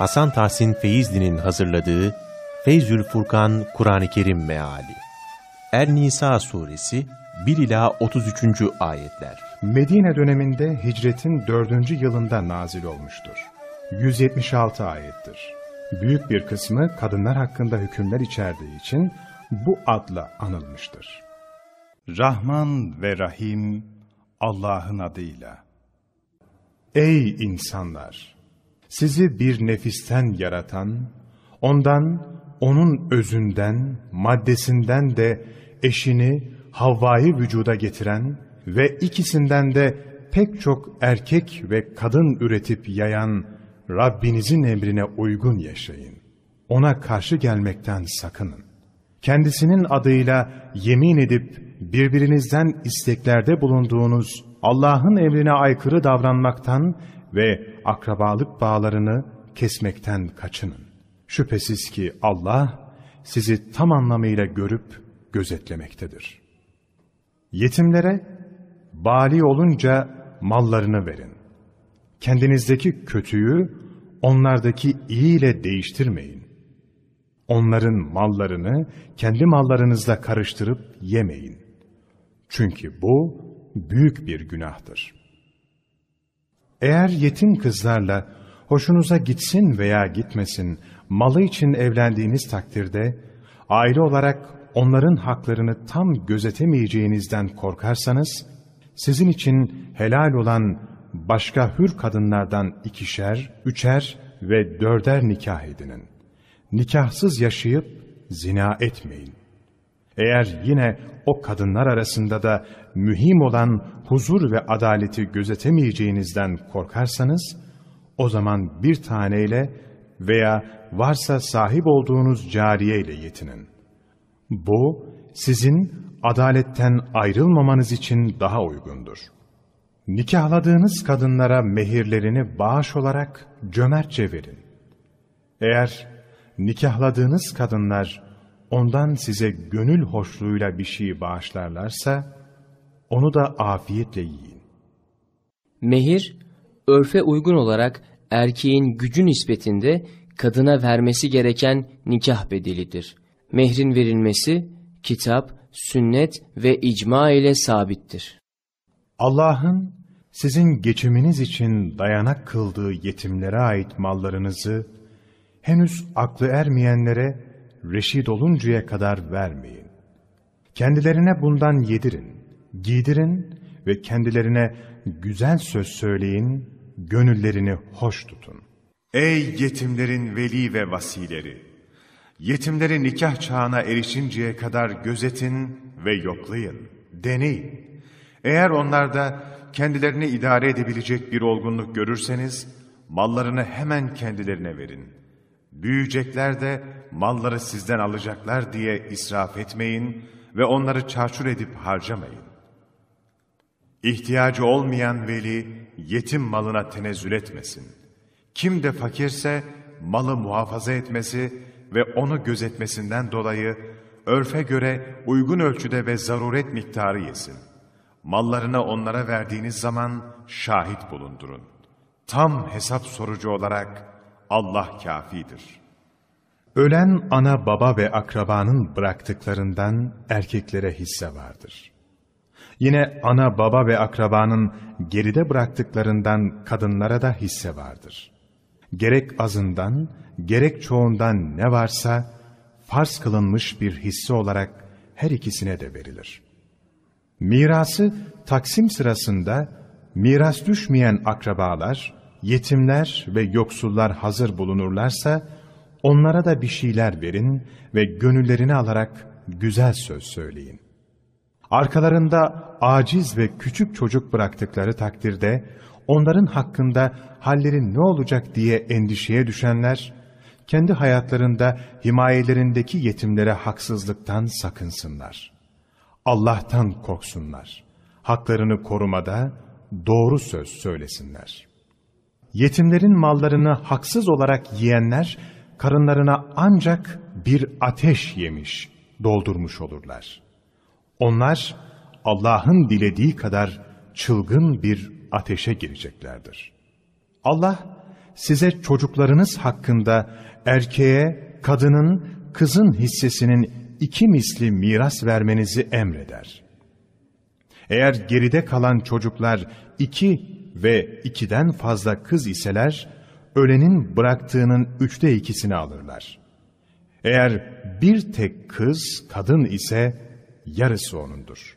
Hasan Tahsin Feyzli'nin hazırladığı Feyzül Furkan Kur'an-ı Kerim Meali Er-Nisa Suresi 1 ila 33. ayetler. Medine döneminde hicretin 4. yılında nazil olmuştur. 176 ayettir. Büyük bir kısmı kadınlar hakkında hükümler içerdiği için bu adla anılmıştır. Rahman ve Rahim Allah'ın adıyla. Ey insanlar! Sizi bir nefisten yaratan, ondan, onun özünden, maddesinden de eşini, Havva'yı vücuda getiren ve ikisinden de pek çok erkek ve kadın üretip yayan Rabbinizin emrine uygun yaşayın. Ona karşı gelmekten sakının. Kendisinin adıyla yemin edip birbirinizden isteklerde bulunduğunuz Allah'ın emrine aykırı davranmaktan ve akrabalık bağlarını kesmekten kaçının. Şüphesiz ki Allah sizi tam anlamıyla görüp gözetlemektedir. Yetimlere bali olunca mallarını verin. Kendinizdeki kötüyü onlardaki iyi ile değiştirmeyin. Onların mallarını kendi mallarınızla karıştırıp yemeyin. Çünkü bu büyük bir günahtır. Eğer yetim kızlarla hoşunuza gitsin veya gitmesin malı için evlendiğiniz takdirde aile olarak onların haklarını tam gözetemeyeceğinizden korkarsanız sizin için helal olan başka hür kadınlardan ikişer, üçer ve dörder nikah edinin. Nikahsız yaşayıp zina etmeyin. Eğer yine o kadınlar arasında da mühim olan huzur ve adaleti gözetemeyeceğinizden korkarsanız, o zaman bir taneyle veya varsa sahip olduğunuz cariye ile yetinin. Bu, sizin adaletten ayrılmamanız için daha uygundur. Nikahladığınız kadınlara mehirlerini bağış olarak cömertçe verin. Eğer nikahladığınız kadınlar ondan size gönül hoşluğuyla bir şey bağışlarlarsa, onu da afiyetle yiyin. Mehir, örfe uygun olarak erkeğin gücü nispetinde kadına vermesi gereken nikah bedelidir. Mehrin verilmesi, kitap, sünnet ve icma ile sabittir. Allah'ın sizin geçiminiz için dayanak kıldığı yetimlere ait mallarınızı henüz aklı ermeyenlere reşit oluncaya kadar vermeyin. Kendilerine bundan yedirin, giydirin ve kendilerine güzel söz söyleyin, gönüllerini hoş tutun. Ey yetimlerin veli ve vasileri! Yetimleri nikah çağına erişinceye kadar gözetin ve yoklayın, deneyin. Eğer onlarda kendilerini idare edebilecek bir olgunluk görürseniz, mallarını hemen kendilerine verin. Büyüyecekler de malları sizden alacaklar diye israf etmeyin ve onları çarçur edip harcamayın. İhtiyacı olmayan veli yetim malına tenezzül etmesin. Kim de fakirse malı muhafaza etmesi ve onu gözetmesinden dolayı örfe göre uygun ölçüde ve zaruret miktarı yesin. Mallarını onlara verdiğiniz zaman şahit bulundurun. Tam hesap sorucu olarak Allah kafidir. Ölen ana baba ve akrabanın bıraktıklarından erkeklere hisse vardır. Yine ana baba ve akrabanın geride bıraktıklarından kadınlara da hisse vardır. Gerek azından, gerek çoğundan ne varsa farz kılınmış bir hisse olarak her ikisine de verilir. Mirası taksim sırasında miras düşmeyen akrabalar, yetimler ve yoksullar hazır bulunurlarsa onlara da bir şeyler verin ve gönüllerini alarak güzel söz söyleyin. Arkalarında aciz ve küçük çocuk bıraktıkları takdirde onların hakkında halleri ne olacak diye endişeye düşenler, kendi hayatlarında himayelerindeki yetimlere haksızlıktan sakınsınlar. Allah'tan korksunlar. Haklarını korumada doğru söz söylesinler. Yetimlerin mallarını haksız olarak yiyenler, karınlarına ancak bir ateş yemiş, doldurmuş olurlar. Onlar, Allah'ın dilediği kadar çılgın bir ateşe gireceklerdir. Allah, size çocuklarınız hakkında erkeğe kadının, kızın hissesinin iki misli miras vermenizi emreder. Eğer geride kalan çocuklar iki ve ikiden fazla kız iseler, ölenin bıraktığının üçte ikisini alırlar. Eğer bir tek kız, kadın ise yarısı onundur.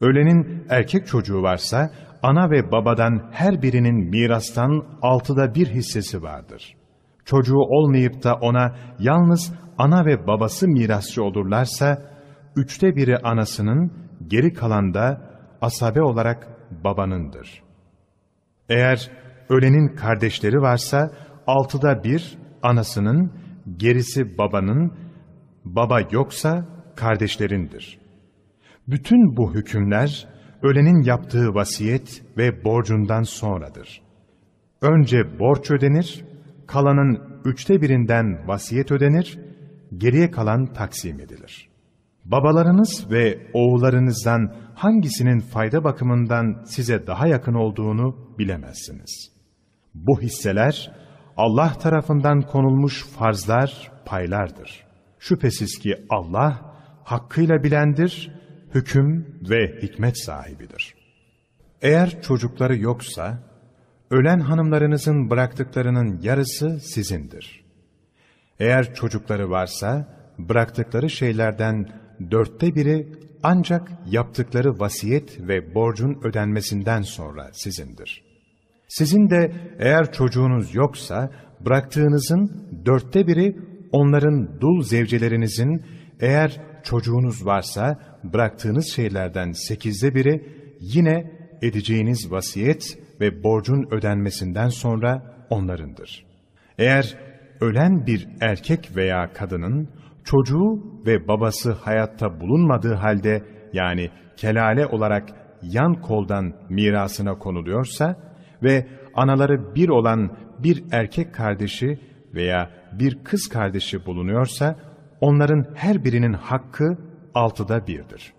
Ölenin erkek çocuğu varsa, ana ve babadan her birinin mirastan altıda bir hissesi vardır. Çocuğu olmayıp da ona yalnız ana ve babası mirasçı olurlarsa, üçte biri anasının, geri kalan da asabe olarak babanındır. Eğer ölenin kardeşleri varsa, altıda bir anasının, gerisi babanın, baba yoksa kardeşlerindir. Bütün bu hükümler, ölenin yaptığı vasiyet ve borcundan sonradır. Önce borç ödenir, kalanın üçte birinden vasiyet ödenir, geriye kalan taksim edilir. Babalarınız ve oğullarınızdan hangisinin fayda bakımından size daha yakın olduğunu bilemezsiniz. Bu hisseler Allah tarafından konulmuş farzlar, paylardır. Şüphesiz ki Allah hakkıyla bilendir, hüküm ve hikmet sahibidir. Eğer çocukları yoksa, ölen hanımlarınızın bıraktıklarının yarısı sizindir. Eğer çocukları varsa, bıraktıkları şeylerden dörtte biri ancak yaptıkları vasiyet ve borcun ödenmesinden sonra sizindir. Sizin de eğer çocuğunuz yoksa, bıraktığınızın dörtte biri onların dul zevcelerinizin, eğer çocuğunuz varsa, bıraktığınız şeylerden sekizde biri yine edeceğiniz vasiyet ve borcun ödenmesinden sonra onlarındır. Eğer ölen bir erkek veya kadının çocuğu ve babası hayatta bulunmadığı halde yani kelale olarak yan koldan mirasına konuluyorsa ve anaları bir olan bir erkek kardeşi veya bir kız kardeşi bulunuyorsa onların her birinin hakkı altıda birdir.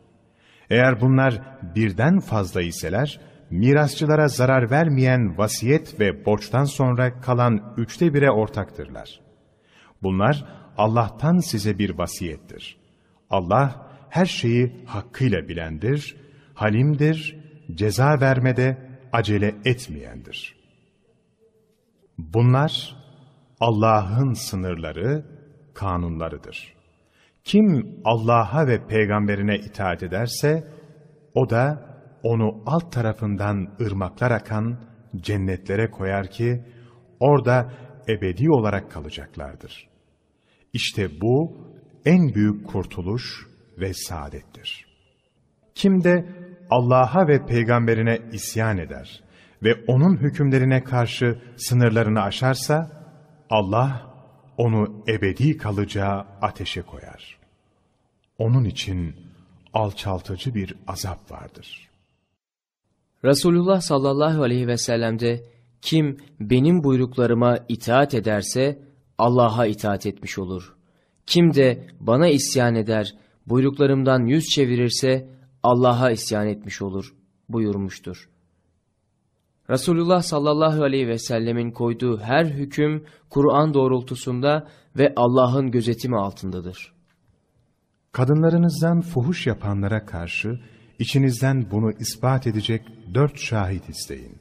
Eğer bunlar birden fazla iseler, mirasçılara zarar vermeyen vasiyet ve borçtan sonra kalan üçte bire ortaktırlar. Bunlar Allah'tan size bir vasiyettir. Allah her şeyi hakkıyla bilendir, halimdir, ceza vermede acele etmeyendir. Bunlar Allah'ın sınırları, kanunlarıdır. Kim Allah'a ve peygamberine itaat ederse, o da onu alt tarafından ırmaklar akan cennetlere koyar ki, orada ebedi olarak kalacaklardır. İşte bu en büyük kurtuluş ve saadettir. Kim de Allah'a ve peygamberine isyan eder ve onun hükümlerine karşı sınırlarını aşarsa, Allah onu ebedi kalacağı ateşe koyar. Onun için alçaltıcı bir azap vardır. Resulullah sallallahu aleyhi ve sellem'de kim benim buyruklarıma itaat ederse Allah'a itaat etmiş olur. Kim de bana isyan eder, buyruklarımdan yüz çevirirse Allah'a isyan etmiş olur buyurmuştur. Resulullah sallallahu aleyhi ve sellemin koyduğu her hüküm Kur'an doğrultusunda ve Allah'ın gözetimi altındadır. Kadınlarınızdan fuhuş yapanlara karşı içinizden bunu ispat edecek dört şahit isteyin.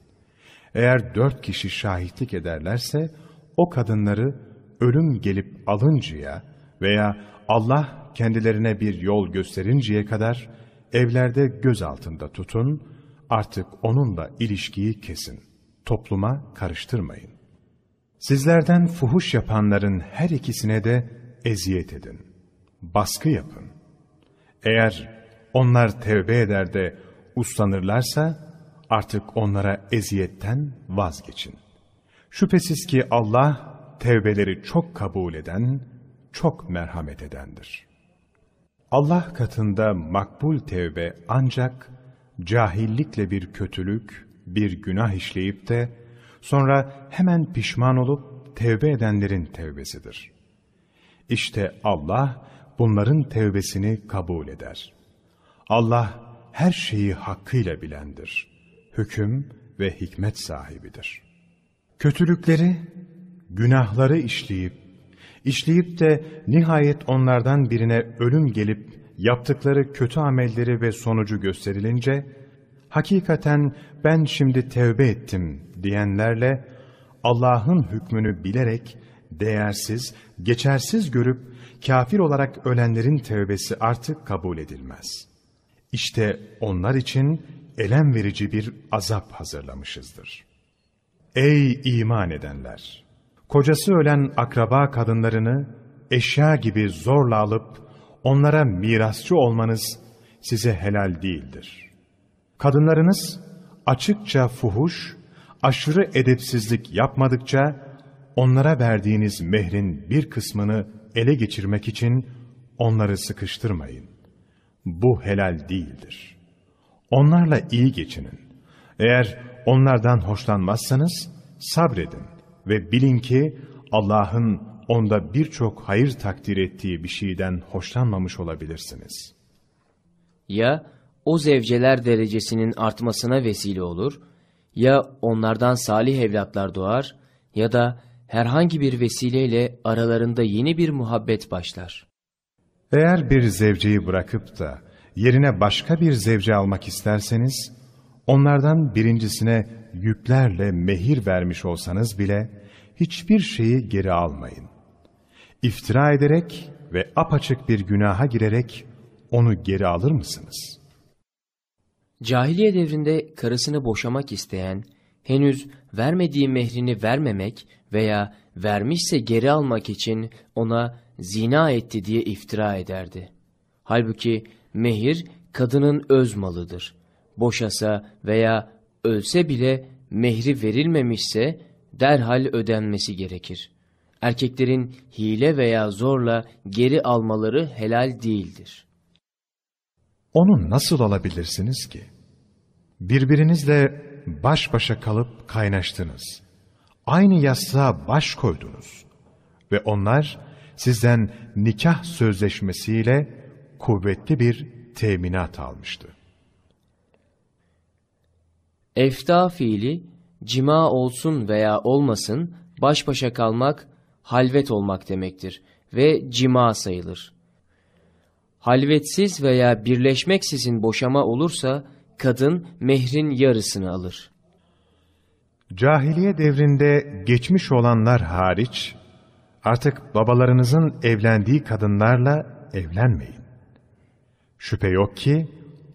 Eğer dört kişi şahitlik ederlerse o kadınları ölüm gelip alıncaya veya Allah kendilerine bir yol gösterinceye kadar evlerde göz altında tutun, artık onunla ilişkiyi kesin. Topluma karıştırmayın. Sizlerden fuhuş yapanların her ikisine de eziyet edin. Baskı yapın. Eğer onlar tevbe eder de uslanırlarsa artık onlara eziyetten vazgeçin. Şüphesiz ki Allah tevbeleri çok kabul eden, çok merhamet edendir. Allah katında makbul tevbe ancak cahillikle bir kötülük, bir günah işleyip de sonra hemen pişman olup tevbe edenlerin tevbesidir. İşte Allah bunların tevbesini kabul eder. Allah her şeyi hakkıyla bilendir. Hüküm ve hikmet sahibidir. Kötülükleri, günahları işleyip, işleyip de nihayet onlardan birine ölüm gelip yaptıkları kötü amelleri ve sonucu gösterilince, hakikaten ben şimdi tevbe ettim diyenlerle Allah'ın hükmünü bilerek değersiz, geçersiz görüp kafir olarak ölenlerin tevbesi artık kabul edilmez. İşte onlar için elem verici bir azap hazırlamışızdır. Ey iman edenler! Kocası ölen akraba kadınlarını eşya gibi zorla alıp onlara mirasçı olmanız size helal değildir. Kadınlarınız açıkça fuhuş, aşırı edepsizlik yapmadıkça onlara verdiğiniz mehrin bir kısmını ele geçirmek için onları sıkıştırmayın. Bu helal değildir. Onlarla iyi geçinin. Eğer onlardan hoşlanmazsanız sabredin ve bilin ki Allah'ın onda birçok hayır takdir ettiği bir şeyden hoşlanmamış olabilirsiniz. Ya o zevceler derecesinin artmasına vesile olur, ya onlardan salih evlatlar doğar ya da herhangi bir vesileyle aralarında yeni bir muhabbet başlar. Eğer bir zevceyi bırakıp da yerine başka bir zevce almak isterseniz, onlardan birincisine yüklerle mehir vermiş olsanız bile hiçbir şeyi geri almayın. İftira ederek ve apaçık bir günaha girerek onu geri alır mısınız? Cahiliye devrinde karısını boşamak isteyen, henüz vermediği mehrini vermemek veya vermişse geri almak için ona zina etti diye iftira ederdi. Halbuki mehir kadının öz malıdır. Boşasa veya ölse bile mehri verilmemişse derhal ödenmesi gerekir. Erkeklerin hile veya zorla geri almaları helal değildir. Onu nasıl alabilirsiniz ki? Birbirinizle baş başa kalıp kaynaştınız. Aynı yastığa baş koydunuz. Ve onlar sizden nikah sözleşmesiyle kuvvetli bir teminat almıştı. Efta fiili cima olsun veya olmasın baş başa kalmak halvet olmak demektir ve cima sayılır. Halvetsiz veya birleşmeksizin boşama olursa kadın mehrin yarısını alır. Cahiliye devrinde geçmiş olanlar hariç, artık babalarınızın evlendiği kadınlarla evlenmeyin. Şüphe yok ki,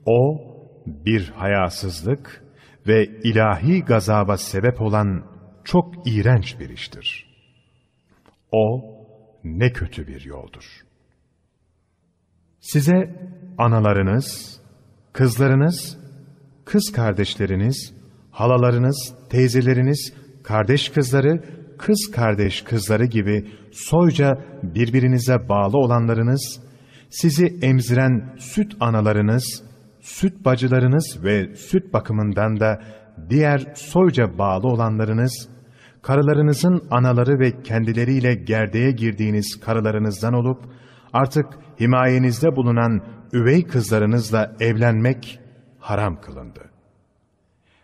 o bir hayasızlık ve ilahi gazaba sebep olan çok iğrenç bir iştir. O ne kötü bir yoldur. Size analarınız, kızlarınız, kız kardeşleriniz, halalarınız, teyzeleriniz, kardeş kızları, kız kardeş kızları gibi soyca birbirinize bağlı olanlarınız, sizi emziren süt analarınız, süt bacılarınız ve süt bakımından da diğer soyca bağlı olanlarınız, karılarınızın anaları ve kendileriyle gerdeğe girdiğiniz karılarınızdan olup, artık himayenizde bulunan üvey kızlarınızla evlenmek haram kılındı.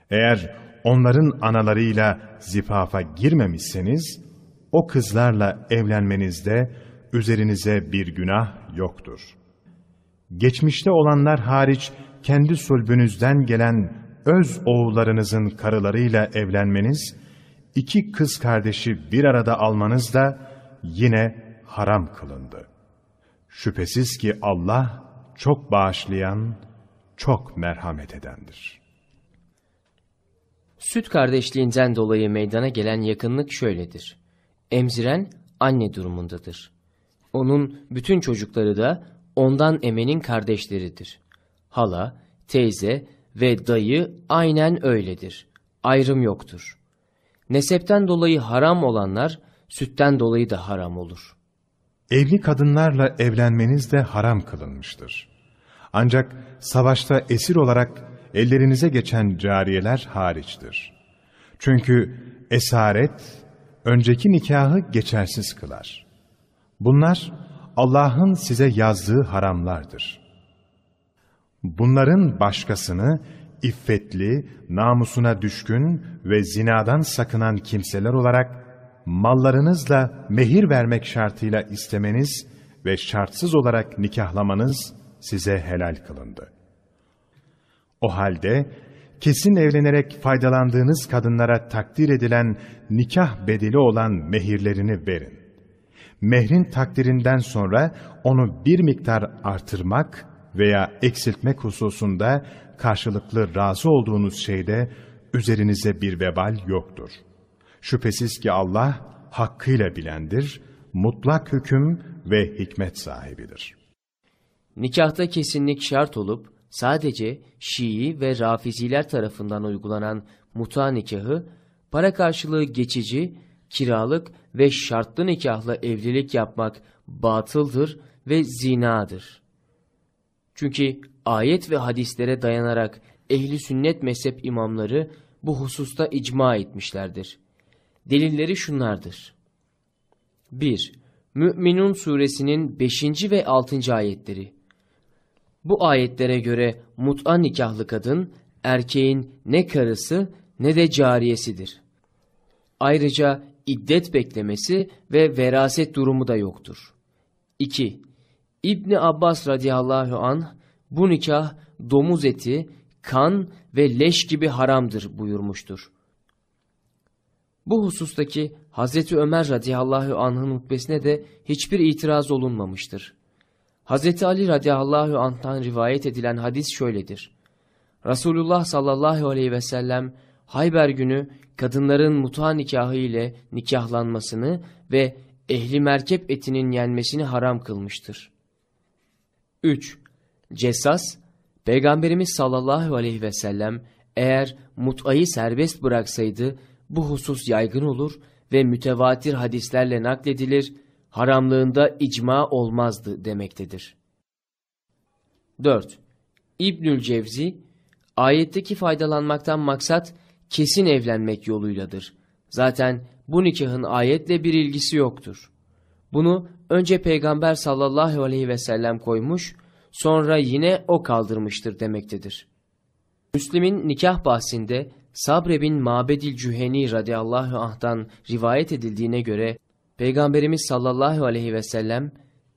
Eğer onların analarıyla zifafa girmemişseniz, o kızlarla evlenmenizde üzerinize bir günah yoktur. Geçmişte olanlar hariç kendi sulbünüzden gelen öz oğullarınızın karılarıyla evlenmeniz, iki kız kardeşi bir arada almanız da yine haram kılındı. Şüphesiz ki Allah çok bağışlayan, çok merhamet edendir. Süt kardeşliğinden dolayı meydana gelen yakınlık şöyledir. Emziren anne durumundadır. Onun bütün çocukları da ondan emenin kardeşleridir. Hala, teyze ve dayı aynen öyledir. Ayrım yoktur. Nesepten dolayı haram olanlar sütten dolayı da haram olur. Evli kadınlarla evlenmeniz de haram kılınmıştır. Ancak savaşta esir olarak ellerinize geçen cariyeler hariçtir. Çünkü esaret önceki nikahı geçersiz kılar. Bunlar Allah'ın size yazdığı haramlardır. Bunların başkasını iffetli, namusuna düşkün ve zinadan sakınan kimseler olarak mallarınızla mehir vermek şartıyla istemeniz ve şartsız olarak nikahlamanız size helal kılındı. O halde kesin evlenerek faydalandığınız kadınlara takdir edilen nikah bedeli olan mehirlerini verin. Mehrin takdirinden sonra onu bir miktar artırmak veya eksiltmek hususunda karşılıklı razı olduğunuz şeyde üzerinize bir vebal yoktur. Şüphesiz ki Allah hakkıyla bilendir, mutlak hüküm ve hikmet sahibidir. Nikahta kesinlik şart olup sadece Şii ve Rafiziler tarafından uygulanan muta nikahı, para karşılığı geçici, kiralık ve şartlı nikahla evlilik yapmak batıldır ve zinadır. Çünkü ayet ve hadislere dayanarak ehli sünnet mezhep imamları bu hususta icma etmişlerdir. Delilleri şunlardır. 1. Mü'minun suresinin 5. ve 6. ayetleri. Bu ayetlere göre mut'a nikahlı kadın, erkeğin ne karısı ne de cariyesidir. Ayrıca iddet beklemesi ve veraset durumu da yoktur. 2. İbni Abbas radıyallahu anh bu nikah domuz eti, kan ve leş gibi haramdır buyurmuştur. Bu husustaki Hazreti Ömer radıyallahu anh'ın hutbesine de hiçbir itiraz olunmamıştır. Hazreti Ali radıyallahu anh'tan rivayet edilen hadis şöyledir. Resulullah sallallahu aleyhi ve sellem Hayber günü kadınların muta nikahı ile nikahlanmasını ve ehli merkep etinin yenmesini haram kılmıştır. 3. Cessas, Peygamberimiz sallallahu aleyhi ve sellem eğer mut'ayı serbest bıraksaydı bu husus yaygın olur ve mütevatir hadislerle nakledilir, haramlığında icma olmazdı demektedir. 4. İbnül Cevzi, ayetteki faydalanmaktan maksat kesin evlenmek yoluyladır. Zaten bu nikahın ayetle bir ilgisi yoktur. Bunu önce Peygamber sallallahu aleyhi ve sellem koymuş, sonra yine o kaldırmıştır demektedir. Müslim'in nikah bahsinde Sabre bin Mabedil Cüheni radıyallahu anh'tan rivayet edildiğine göre Peygamberimiz sallallahu aleyhi ve sellem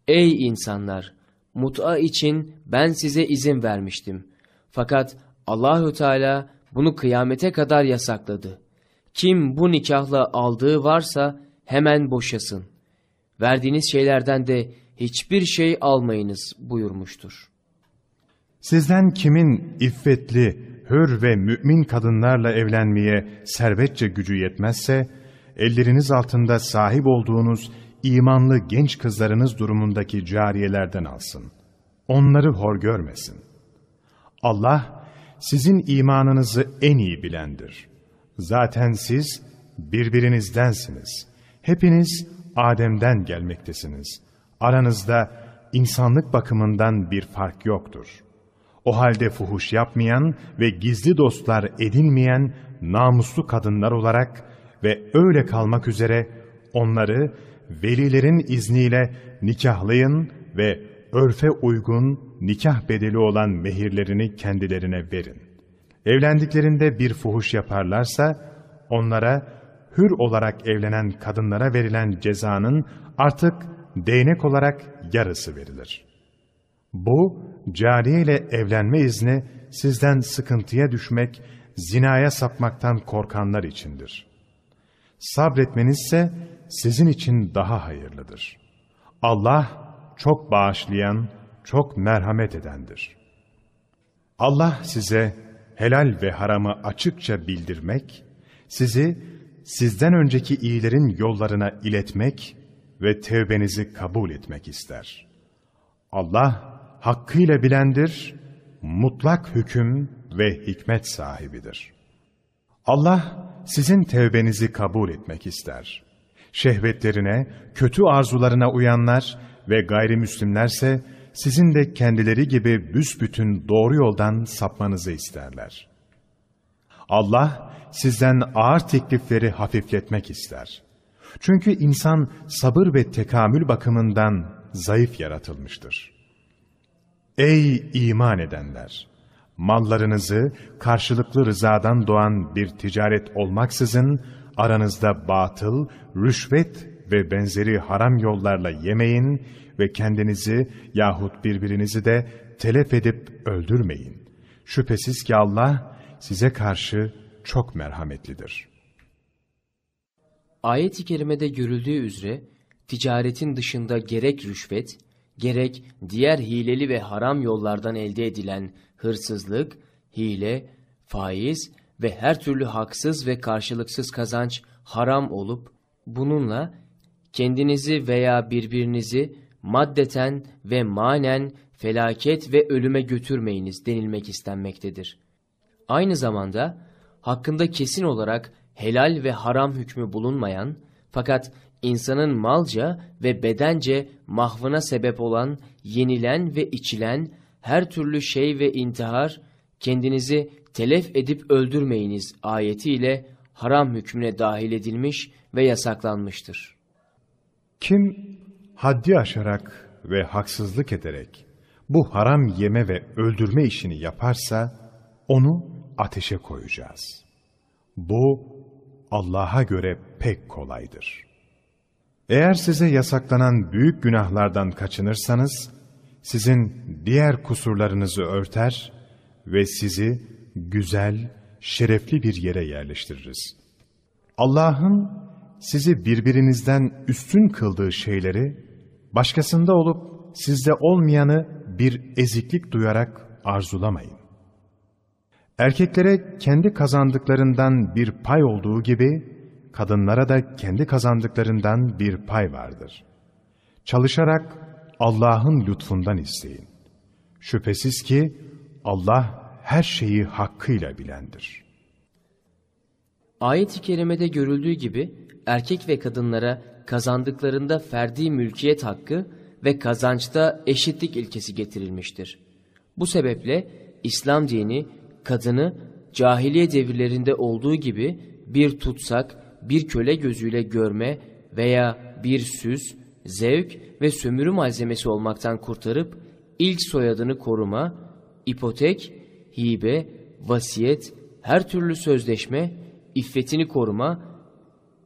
Ey insanlar! Mut'a için ben size izin vermiştim. Fakat Allahü Teala bunu kıyamete kadar yasakladı. Kim bu nikahla aldığı varsa hemen boşasın. Verdiğiniz şeylerden de hiçbir şey almayınız buyurmuştur. Sizden kimin iffetli, hür ve mümin kadınlarla evlenmeye servetçe gücü yetmezse, elleriniz altında sahip olduğunuz imanlı genç kızlarınız durumundaki cariyelerden alsın. Onları hor görmesin. Allah, sizin imanınızı en iyi bilendir. Zaten siz birbirinizdensiniz. Hepiniz Adem'den gelmektesiniz. Aranızda insanlık bakımından bir fark yoktur. O halde fuhuş yapmayan ve gizli dostlar edinmeyen namuslu kadınlar olarak ve öyle kalmak üzere onları velilerin izniyle nikahlayın ve örfe uygun nikah bedeli olan mehirlerini kendilerine verin. Evlendiklerinde bir fuhuş yaparlarsa onlara hür olarak evlenen kadınlara verilen cezanın artık değnek olarak yarısı verilir. Bu, cariye ile evlenme izni sizden sıkıntıya düşmek, zinaya sapmaktan korkanlar içindir. Sabretmenizse sizin için daha hayırlıdır. Allah çok bağışlayan, çok merhamet edendir. Allah size helal ve haramı açıkça bildirmek, sizi sizden önceki iyilerin yollarına iletmek ve tevbenizi kabul etmek ister. Allah hakkıyla bilendir, mutlak hüküm ve hikmet sahibidir. Allah sizin tevbenizi kabul etmek ister. Şehvetlerine, kötü arzularına uyanlar ve gayrimüslimlerse sizin de kendileri gibi büsbütün doğru yoldan sapmanızı isterler. Allah sizden ağır teklifleri hafifletmek ister. Çünkü insan sabır ve tekamül bakımından zayıf yaratılmıştır. Ey iman edenler! mallarınızı karşılıklı rızadan doğan bir ticaret olmaksızın aranızda batıl, rüşvet ve benzeri haram yollarla yemeyin ve kendinizi yahut birbirinizi de telef edip öldürmeyin. Şüphesiz ki Allah size karşı çok merhametlidir. Ayet-i kerimede görüldüğü üzere ticaretin dışında gerek rüşvet, gerek diğer hileli ve haram yollardan elde edilen hırsızlık, hile, faiz ve her türlü haksız ve karşılıksız kazanç haram olup bununla kendinizi veya birbirinizi maddeten ve manen felaket ve ölüme götürmeyiniz denilmek istenmektedir. Aynı zamanda hakkında kesin olarak helal ve haram hükmü bulunmayan fakat insanın malca ve bedence mahvına sebep olan yenilen ve içilen her türlü şey ve intihar kendinizi telef edip öldürmeyiniz ayetiyle haram hükmüne dahil edilmiş ve yasaklanmıştır. Kim haddi aşarak ve haksızlık ederek bu haram yeme ve öldürme işini yaparsa onu ateşe koyacağız. Bu Allah'a göre pek kolaydır. Eğer size yasaklanan büyük günahlardan kaçınırsanız, sizin diğer kusurlarınızı örter ve sizi güzel, şerefli bir yere yerleştiririz. Allah'ın sizi birbirinizden üstün kıldığı şeyleri, başkasında olup sizde olmayanı bir eziklik duyarak arzulamayın. Erkeklere kendi kazandıklarından bir pay olduğu gibi, kadınlara da kendi kazandıklarından bir pay vardır. Çalışarak Allah'ın lütfundan isteyin. Şüphesiz ki Allah her şeyi hakkıyla bilendir. Ayet-i kerimede görüldüğü gibi erkek ve kadınlara kazandıklarında ferdi mülkiyet hakkı ve kazançta eşitlik ilkesi getirilmiştir. Bu sebeple İslam dini kadını cahiliye devirlerinde olduğu gibi bir tutsak, bir köle gözüyle görme veya bir süs, zevk ve sömürü malzemesi olmaktan kurtarıp ilk soyadını koruma, ipotek, hibe, vasiyet, her türlü sözleşme, iffetini koruma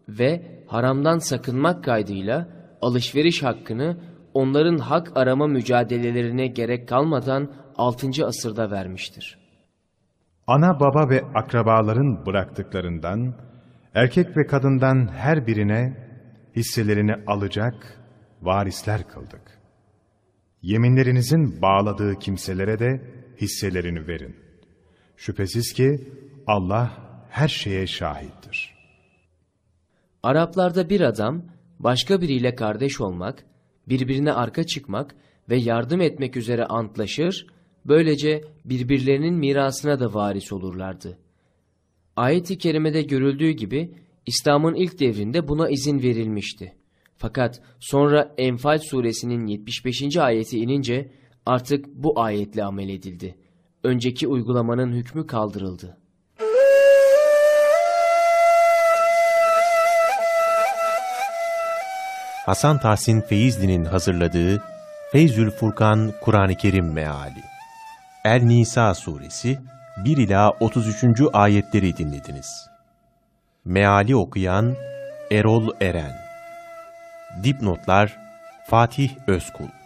ve haramdan sakınmak kaydıyla alışveriş hakkını onların hak arama mücadelelerine gerek kalmadan 6. asırda vermiştir. Ana baba ve akrabaların bıraktıklarından, erkek ve kadından her birine hisselerini alacak varisler kıldık. Yeminlerinizin bağladığı kimselere de hisselerini verin. Şüphesiz ki Allah her şeye şahittir. Araplarda bir adam başka biriyle kardeş olmak, birbirine arka çıkmak ve yardım etmek üzere antlaşır, böylece birbirlerinin mirasına da varis olurlardı. Ayet-i kerimede görüldüğü gibi İslam'ın ilk devrinde buna izin verilmişti. Fakat sonra Enfal suresinin 75. ayeti inince artık bu ayetle amel edildi. Önceki uygulamanın hükmü kaldırıldı. Hasan Tahsin Feyzli'nin hazırladığı Feyzül Furkan Kur'an-ı Kerim Meali El-Nisa Suresi 1 ila 33. ayetleri dinlediniz. Meali okuyan Erol Eren Dipnotlar Fatih Özkul